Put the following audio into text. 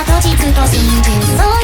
は後日と真空